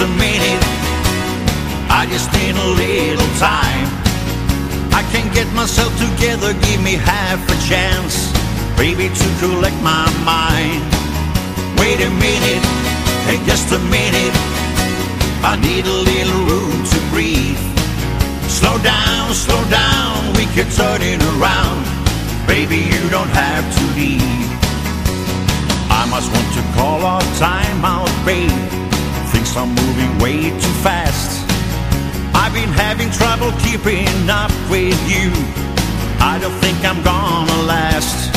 a minute. I just need a little time. I can't get myself together, give me half a chance, baby, to collect my mind. Wait a minute, hey, just a minute. I need a little room to breathe. Slow down, slow down, we can turn it around. Baby, you don't have to leave. I must want to call our time out, babe. Things are moving way too fast. I've been having trouble keeping up with you. I don't think I'm gonna last.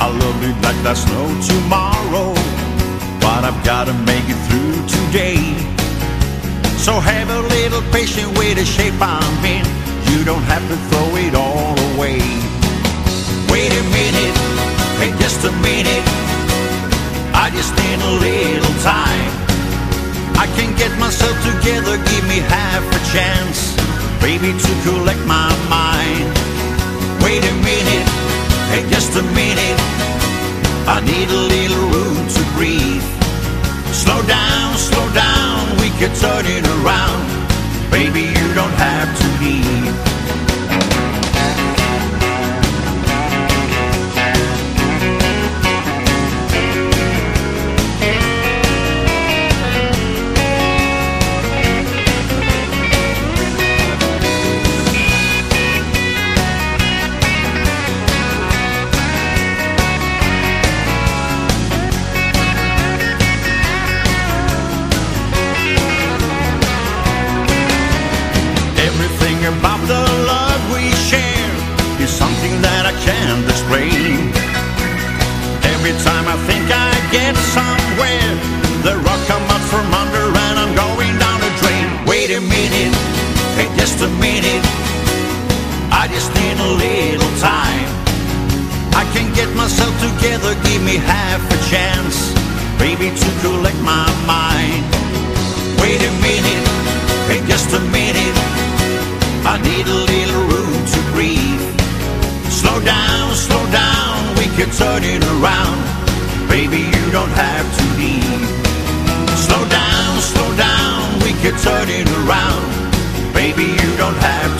I love you like there's no tomorrow, but I've gotta make it through today. So have a little patience with the shape I'm in. You don't have to throw it all away. Wait a minute, hey, just a minute. I just need a little time. Together, give me half a chance, baby, to collect my mind. Wait a minute, hey, just a minute. I need a little room to breathe. Slow down, slow down, we can turn it around. Baby, you don't have to leave. Somewhere, the rock come up from under and I'm going down the drain. Wait a minute, hey, just a minute. I just need a little time. I can get myself together, give me half a chance, baby, to collect my mind. Wait a minute, hey, just a minute. I need a little room to breathe. Slow down, slow down, we can turn it around. Baby, you don't have to leave. Slow down, slow down, we can turn it around. Baby, you don't have